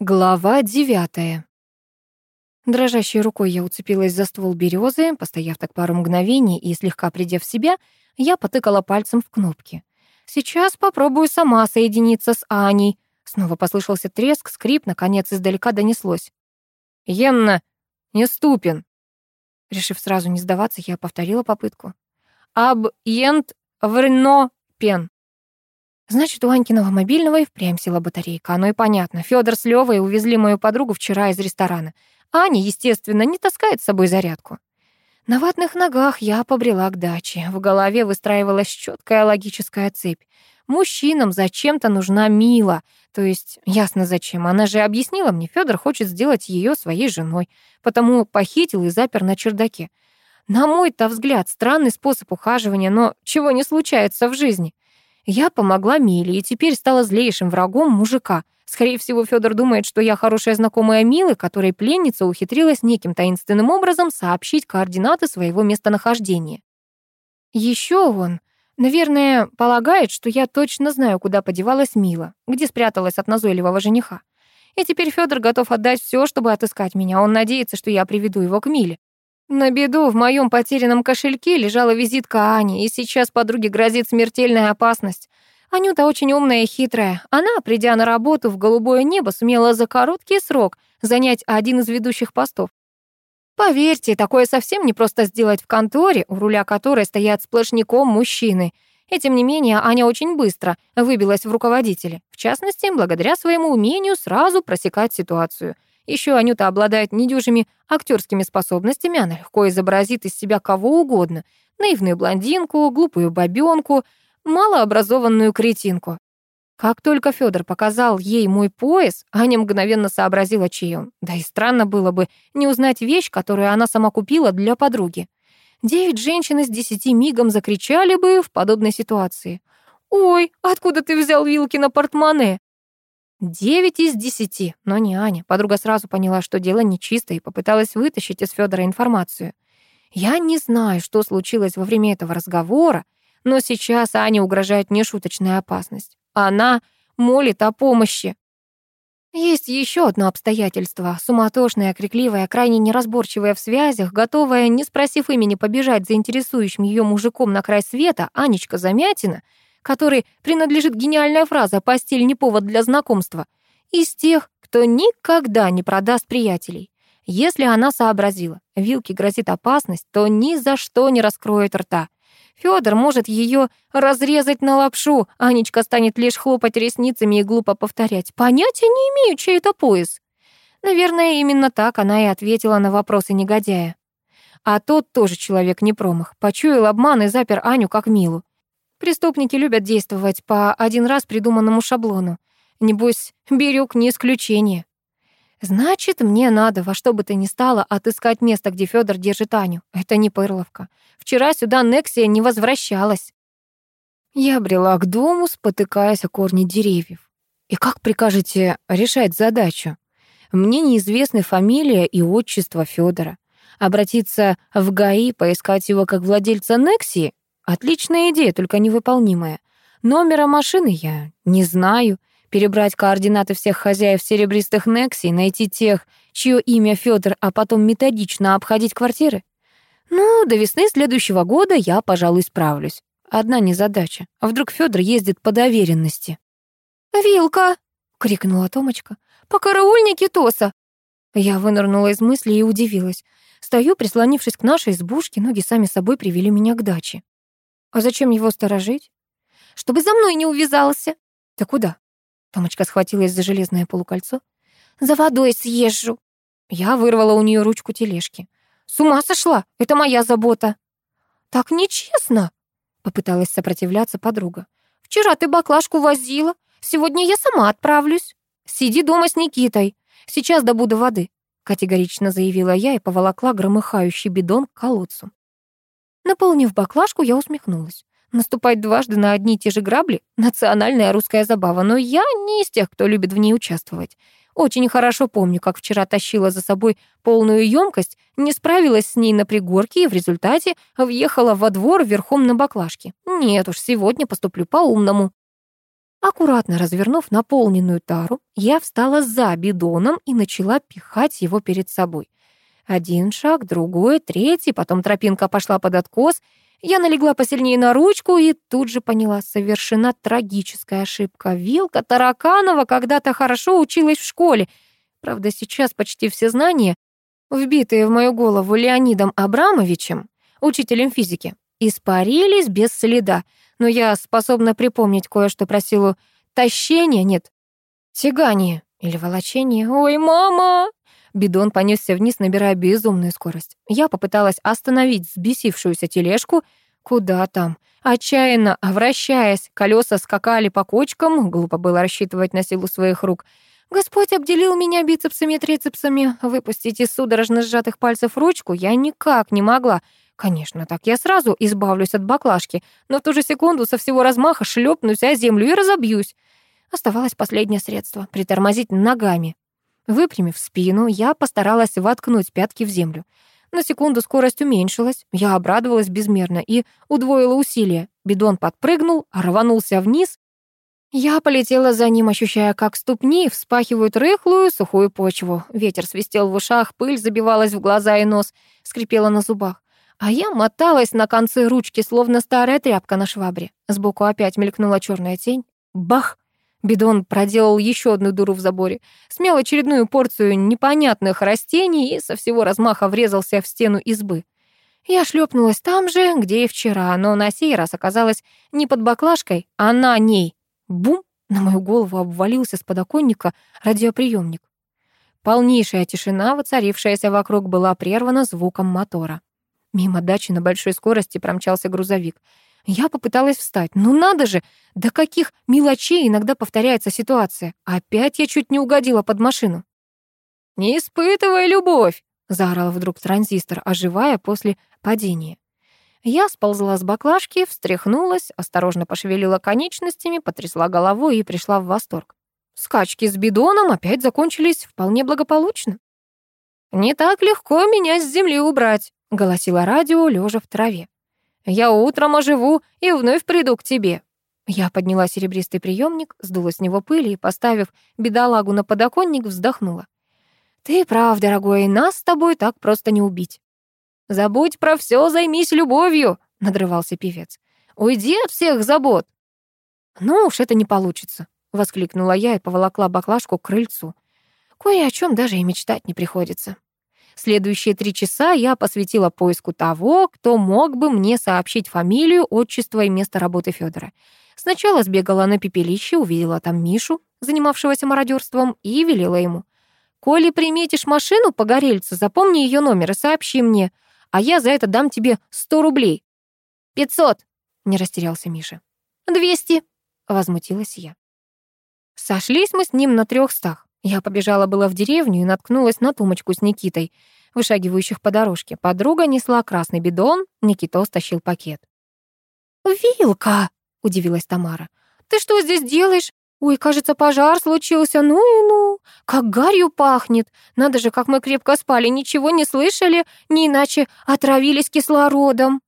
Глава девятая. Дрожащей рукой я уцепилась за ствол березы, постояв так пару мгновений и слегка придя в себя, я потыкала пальцем в кнопки. Сейчас попробую сама соединиться с Аней. Снова послышался треск, скрип, наконец издалека донеслось. «Енна, не ступен!» Решив сразу не сдаваться, я повторила попытку. «Аб ент врно пен». Значит, у Анькиного мобильного и впрямь села батарейка. Оно и понятно. Федор с Левой увезли мою подругу вчера из ресторана. Аня, естественно, не таскает с собой зарядку. На ватных ногах я побрела к даче. В голове выстраивалась четкая логическая цепь. Мужчинам зачем-то нужна Мила. То есть, ясно зачем. Она же объяснила мне, Федор хочет сделать ее своей женой. Потому похитил и запер на чердаке. На мой-то взгляд, странный способ ухаживания, но чего не случается в жизни. Я помогла Миле и теперь стала злейшим врагом мужика. Скорее всего, Федор думает, что я хорошая знакомая Милы, которой пленница ухитрилась неким таинственным образом сообщить координаты своего местонахождения. Еще он, наверное, полагает, что я точно знаю, куда подевалась Мила, где спряталась от назойливого жениха. И теперь Федор готов отдать все, чтобы отыскать меня. Он надеется, что я приведу его к Миле. На беду в моем потерянном кошельке лежала визитка Ани, и сейчас подруге грозит смертельная опасность. Анюта очень умная и хитрая. Она, придя на работу в голубое небо, сумела за короткий срок занять один из ведущих постов. Поверьте, такое совсем не просто сделать в конторе, у руля которой стоят сплошняком мужчины. И тем не менее, Аня очень быстро выбилась в руководители. В частности, благодаря своему умению сразу просекать ситуацию. Еще Анюта обладает недюжими актерскими способностями, она легко изобразит из себя кого угодно. Наивную блондинку, глупую бабёнку, малообразованную кретинку. Как только Федор показал ей мой пояс, Аня мгновенно сообразила, чей он. Да и странно было бы не узнать вещь, которую она сама купила для подруги. Девять женщин из десяти мигом закричали бы в подобной ситуации. «Ой, откуда ты взял вилки на портмоне?» Девять из десяти, но не Аня. Подруга сразу поняла, что дело нечисто, и попыталась вытащить из Федора информацию. Я не знаю, что случилось во время этого разговора, но сейчас Ане угрожает нешуточная опасность. Она молит о помощи. Есть еще одно обстоятельство. Суматошная, крикливая, крайне неразборчивая в связях, готовая, не спросив имени, побежать за интересующим ее мужиком на край света, Анечка Замятина — которой принадлежит гениальная фраза «постель не повод для знакомства», из тех, кто никогда не продаст приятелей. Если она сообразила, вилке грозит опасность, то ни за что не раскроет рта. Фёдор может ее разрезать на лапшу, Анечка станет лишь хлопать ресницами и глупо повторять «понятия не имею, чей это пояс». Наверное, именно так она и ответила на вопросы негодяя. А тот тоже человек не промах, почуял обман и запер Аню как Милу. Преступники любят действовать по один раз придуманному шаблону. Небось, Бирюк не исключение. Значит, мне надо во что бы то ни стало отыскать место, где Федор держит Аню. Это не Пырловка. Вчера сюда Нексия не возвращалась. Я брела к дому, спотыкаясь о корни деревьев. И как прикажете решать задачу? Мне неизвестны фамилия и отчество Федора. Обратиться в ГАИ, поискать его как владельца Нексии? Отличная идея, только невыполнимая. Номера машины я не знаю. Перебрать координаты всех хозяев серебристых Некси, найти тех, чье имя Федор, а потом методично обходить квартиры? Ну, до весны следующего года я, пожалуй, справлюсь. Одна незадача. А вдруг Федор ездит по доверенности? «Вилка!» — крикнула Томочка. «Покараульни Китоса!» Я вынырнула из мысли и удивилась. Стою, прислонившись к нашей избушке, ноги сами собой привели меня к даче. А зачем его сторожить? Чтобы за мной не увязался. Ты куда? Томочка схватилась за железное полукольцо. За водой съезжу. Я вырвала у нее ручку тележки. С ума сошла? Это моя забота. Так нечестно, попыталась сопротивляться подруга. Вчера ты баклажку возила, сегодня я сама отправлюсь. Сиди дома с Никитой. Сейчас добуду воды, категорично заявила я и поволокла громыхающий бидон к колодцу. Наполнив баклажку, я усмехнулась. Наступать дважды на одни и те же грабли — национальная русская забава, но я не из тех, кто любит в ней участвовать. Очень хорошо помню, как вчера тащила за собой полную емкость, не справилась с ней на пригорке и в результате въехала во двор верхом на баклажке. Нет уж, сегодня поступлю по-умному. Аккуратно развернув наполненную тару, я встала за бидоном и начала пихать его перед собой. Один шаг, другой, третий, потом тропинка пошла под откос. Я налегла посильнее на ручку и тут же поняла, совершена трагическая ошибка. Вилка Тараканова когда-то хорошо училась в школе. Правда, сейчас почти все знания, вбитые в мою голову Леонидом Абрамовичем, учителем физики, испарились без следа но я способна припомнить кое-что про силу тащения, нет, тягания или волочения. Ой, мама! Бидон понесся вниз, набирая безумную скорость. Я попыталась остановить взбесившуюся тележку. Куда там? Отчаянно вращаясь, колеса скакали по кочкам, глупо было рассчитывать на силу своих рук. Господь обделил меня бицепсами и трицепсами. Выпустить из судорожно сжатых пальцев ручку я никак не могла. Конечно, так я сразу избавлюсь от баклажки, но в ту же секунду со всего размаха шлепнусь о землю и разобьюсь. Оставалось последнее средство — притормозить ногами. Выпрямив спину, я постаралась воткнуть пятки в землю. На секунду скорость уменьшилась, я обрадовалась безмерно и удвоила усилия. Бидон подпрыгнул, рванулся вниз. Я полетела за ним, ощущая, как ступни вспахивают рыхлую, сухую почву. Ветер свистел в ушах, пыль забивалась в глаза и нос, скрипела на зубах. А я моталась на конце ручки, словно старая тряпка на швабре. Сбоку опять мелькнула черная тень. Бах! Бидон проделал еще одну дуру в заборе, смел очередную порцию непонятных растений и со всего размаха врезался в стену избы. Я шлепнулась там же, где и вчера, но на сей раз оказалась не под баклажкой, а на ней. Бум! На мою голову обвалился с подоконника радиоприемник. Полнейшая тишина, воцарившаяся вокруг, была прервана звуком мотора. Мимо дачи на большой скорости промчался грузовик. Я попыталась встать. Ну надо же, до каких мелочей иногда повторяется ситуация. Опять я чуть не угодила под машину. «Не испытывай любовь!» — заорал вдруг транзистор, оживая после падения. Я сползла с баклажки, встряхнулась, осторожно пошевелила конечностями, потрясла головой и пришла в восторг. Скачки с бидоном опять закончились вполне благополучно. «Не так легко меня с земли убрать», — голосило радио, лежа в траве. «Я утром оживу и вновь приду к тебе». Я подняла серебристый приемник, сдула с него пыль и, поставив бедолагу на подоконник, вздохнула. «Ты прав, дорогой, нас с тобой так просто не убить». «Забудь про все, займись любовью», — надрывался певец. «Уйди от всех забот». «Ну уж это не получится», — воскликнула я и поволокла баклажку к крыльцу. Кое о чем даже и мечтать не приходится. Следующие три часа я посвятила поиску того, кто мог бы мне сообщить фамилию, отчество и место работы Федора. Сначала сбегала на пепелище, увидела там Мишу, занимавшегося мародерством, и велела ему. «Коли приметишь машину по горельцу, запомни ее номер и сообщи мне, а я за это дам тебе сто рублей». «Пятьсот!» — не растерялся Миша. «Двести!» — возмутилась я. Сошлись мы с ним на трехстах. Я побежала было в деревню и наткнулась на тумочку с Никитой, вышагивающих по дорожке. Подруга несла красный бидон, Никита стащил пакет. «Вилка!» — удивилась Тамара. «Ты что здесь делаешь? Ой, кажется, пожар случился. Ну и ну, как гарью пахнет. Надо же, как мы крепко спали, ничего не слышали, не иначе отравились кислородом».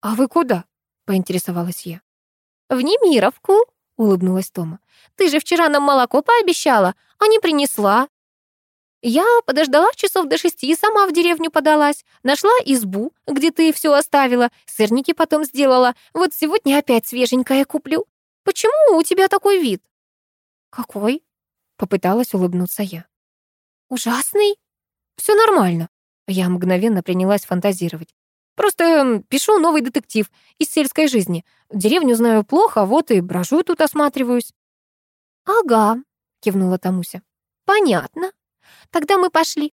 «А вы куда?» — поинтересовалась я. «В Немировку», — улыбнулась Тома. «Ты же вчера нам молоко пообещала, а не принесла». «Я подождала часов до шести и сама в деревню подалась. Нашла избу, где ты все оставила, сырники потом сделала. Вот сегодня опять свеженькое куплю. Почему у тебя такой вид?» «Какой?» — попыталась улыбнуться я. «Ужасный?» Все нормально». Я мгновенно принялась фантазировать. Просто эм, пишу новый детектив из сельской жизни. Деревню знаю плохо, вот и брожу тут осматриваюсь». «Ага», — кивнула Тамуся. «Понятно. Тогда мы пошли».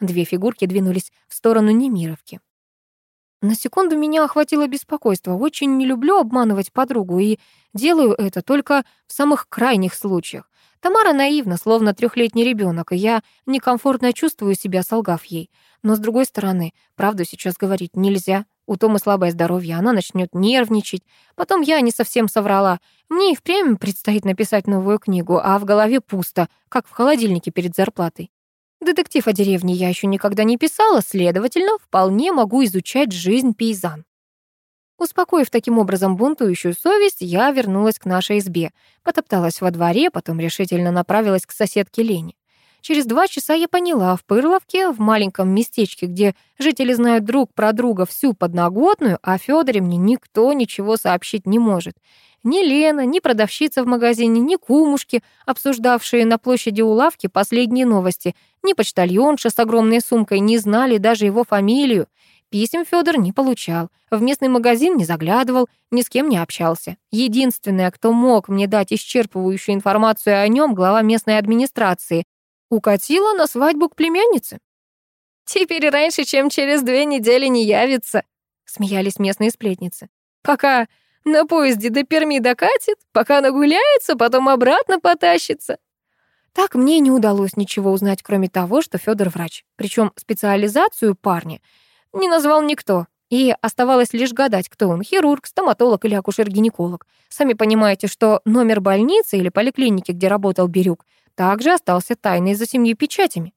Две фигурки двинулись в сторону Немировки. На секунду меня охватило беспокойство. Очень не люблю обманывать подругу и делаю это только в самых крайних случаях. Тамара наивна, словно трехлетний ребенок, и я некомфортно чувствую себя, солгав ей. Но, с другой стороны, правду сейчас говорить нельзя. У Томы слабое здоровье, она начнет нервничать. Потом я не совсем соврала. Мне и впрямь предстоит написать новую книгу, а в голове пусто, как в холодильнике перед зарплатой. Детектив о деревне я еще никогда не писала, следовательно, вполне могу изучать жизнь пейзан. Успокоив таким образом бунтующую совесть, я вернулась к нашей избе, потопталась во дворе, потом решительно направилась к соседке Лене. Через два часа я поняла, в Пырловке, в маленьком местечке, где жители знают друг про друга всю подноготную, о Фёдоре мне никто ничего сообщить не может. Ни Лена, ни продавщица в магазине, ни кумушки, обсуждавшие на площади у лавки последние новости, ни почтальонша с огромной сумкой не знали даже его фамилию. Писем Федор не получал, в местный магазин не заглядывал, ни с кем не общался. Единственное, кто мог мне дать исчерпывающую информацию о нем, глава местной администрации, укатила на свадьбу к племяннице. «Теперь раньше, чем через две недели не явится», — смеялись местные сплетницы. «Пока на поезде до Перми докатит, пока нагуляется, потом обратно потащится». Так мне не удалось ничего узнать, кроме того, что Федор врач. Причем специализацию парня не назвал никто. И оставалось лишь гадать, кто он, хирург, стоматолог или акушер-гинеколог. Сами понимаете, что номер больницы или поликлиники, где работал Бирюк, также остался тайной за семью печатями.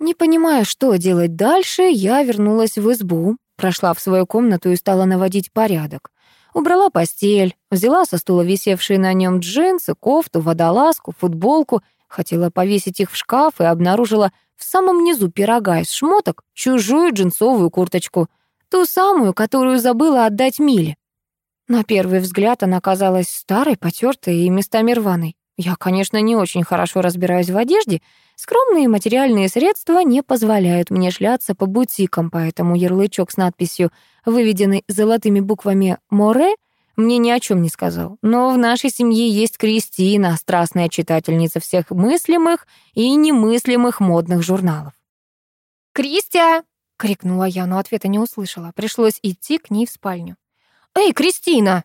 Не понимая, что делать дальше, я вернулась в избу, прошла в свою комнату и стала наводить порядок. Убрала постель, взяла со стула висевшие на нем джинсы, кофту, водолазку, футболку, хотела повесить их в шкаф и обнаружила в самом низу пирога из шмоток чужую джинсовую курточку, ту самую, которую забыла отдать Миле. На первый взгляд она казалась старой, потертой и местами рваной. Я, конечно, не очень хорошо разбираюсь в одежде, скромные материальные средства не позволяют мне шляться по бутикам, поэтому ярлычок с надписью, выведенный золотыми буквами «Море», мне ни о чем не сказал. Но в нашей семье есть Кристина, страстная читательница всех мыслимых и немыслимых модных журналов. «Кристия!» — крикнула я, но ответа не услышала. Пришлось идти к ней в спальню. «Эй, Кристина!»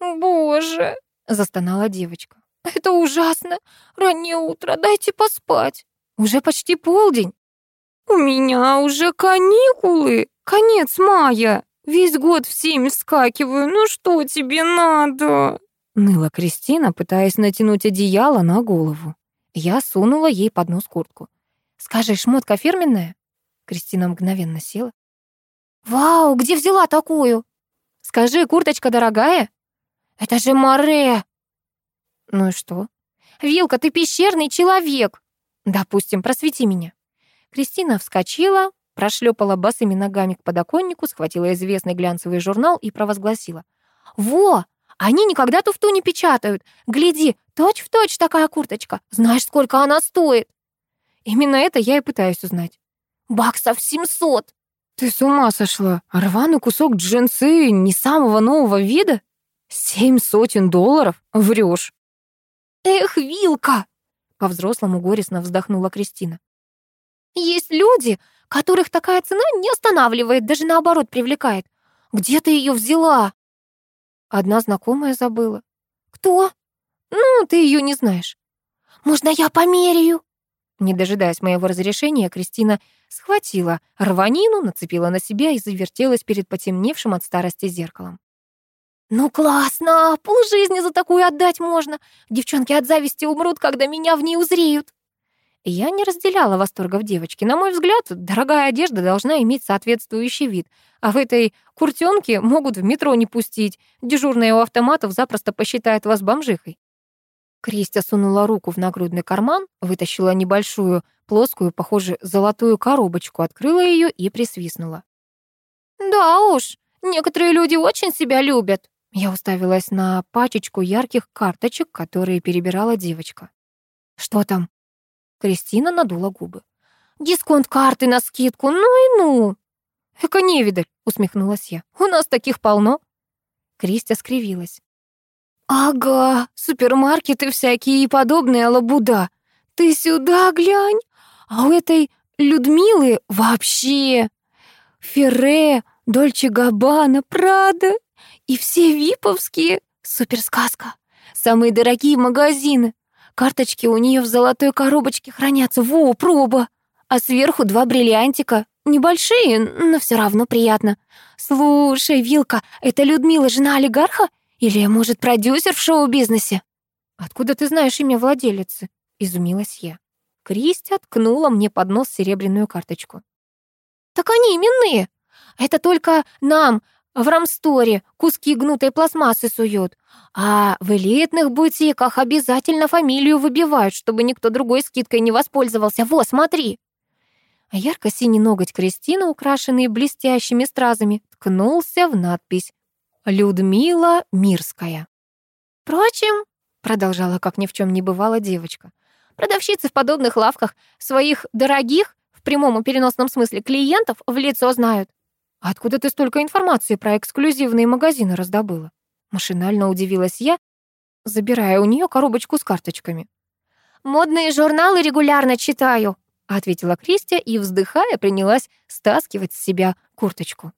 «Боже!» — застонала девочка. «Это ужасно! Раннее утро, дайте поспать!» «Уже почти полдень!» «У меня уже каникулы! Конец мая!» Весь год в семь вскакиваю. Ну что тебе надо?» Ныла Кристина, пытаясь натянуть одеяло на голову. Я сунула ей под нос куртку. «Скажи, шмотка фирменная?» Кристина мгновенно села. «Вау, где взяла такую?» «Скажи, курточка дорогая?» «Это же море!» «Ну и что?» «Вилка, ты пещерный человек!» «Допустим, просвети меня». Кристина вскочила, прошлепала босыми ногами к подоконнику, схватила известный глянцевый журнал и провозгласила. «Во! Они никогда туфту не печатают. Гляди, точь-в-точь точь такая курточка. Знаешь, сколько она стоит?» Именно это я и пытаюсь узнать. «Баксов семьсот!» «Ты с ума сошла? Рваный кусок джинсы не самого нового вида? Семь сотен долларов? Врешь!» «Эх, Вилка!» По-взрослому горестно вздохнула Кристина. «Есть люди, которых такая цена не останавливает, даже наоборот привлекает. Где ты ее взяла?» Одна знакомая забыла. «Кто?» «Ну, ты ее не знаешь». «Можно я померяю?» Не дожидаясь моего разрешения, Кристина схватила рванину, нацепила на себя и завертелась перед потемневшим от старости зеркалом. «Ну классно! Полжизни за такую отдать можно! Девчонки от зависти умрут, когда меня в ней узреют!» Я не разделяла восторгов девочки. На мой взгляд, дорогая одежда должна иметь соответствующий вид. А в этой куртёнке могут в метро не пустить. Дежурная у автоматов запросто посчитает вас бомжихой. Кристия сунула руку в нагрудный карман, вытащила небольшую, плоскую, похоже, золотую коробочку, открыла ее и присвистнула. «Да уж, некоторые люди очень себя любят». Я уставилась на пачечку ярких карточек, которые перебирала девочка. «Что там?» Кристина надула губы. «Дисконт карты на скидку, ну и ну!» «Эка невидаль», — усмехнулась я. «У нас таких полно». Кристия скривилась. «Ага, супермаркеты всякие и подобная лабуда. Ты сюда глянь, а у этой Людмилы вообще Ферре, Дольче Габбана, Прада и все виповские. Суперсказка. Самые дорогие магазины. Карточки у нее в золотой коробочке хранятся. Во, проба. А сверху два бриллиантика. Небольшие, но все равно приятно. Слушай, Вилка, это Людмила, жена олигарха? Или, может, продюсер в шоу-бизнесе? Откуда ты знаешь имя владелицы? Изумилась я. Кристи откнула мне под нос серебряную карточку. Так они именные. Это только нам, в рамсторе куски гнутой пластмассы суют. А в элитных бутиках обязательно фамилию выбивают, чтобы никто другой скидкой не воспользовался. Во, смотри!» Ярко-синий ноготь Кристины, украшенный блестящими стразами, ткнулся в надпись «Людмила Мирская». «Впрочем», — продолжала, как ни в чем не бывало девочка, «продавщицы в подобных лавках своих дорогих, в прямом и переносном смысле, клиентов в лицо знают. Откуда ты столько информации про эксклюзивные магазины раздобыла?» Машинально удивилась я, забирая у нее коробочку с карточками. «Модные журналы регулярно читаю», — ответила Кристия и, вздыхая, принялась стаскивать с себя курточку.